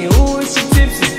Miłość i tipsy.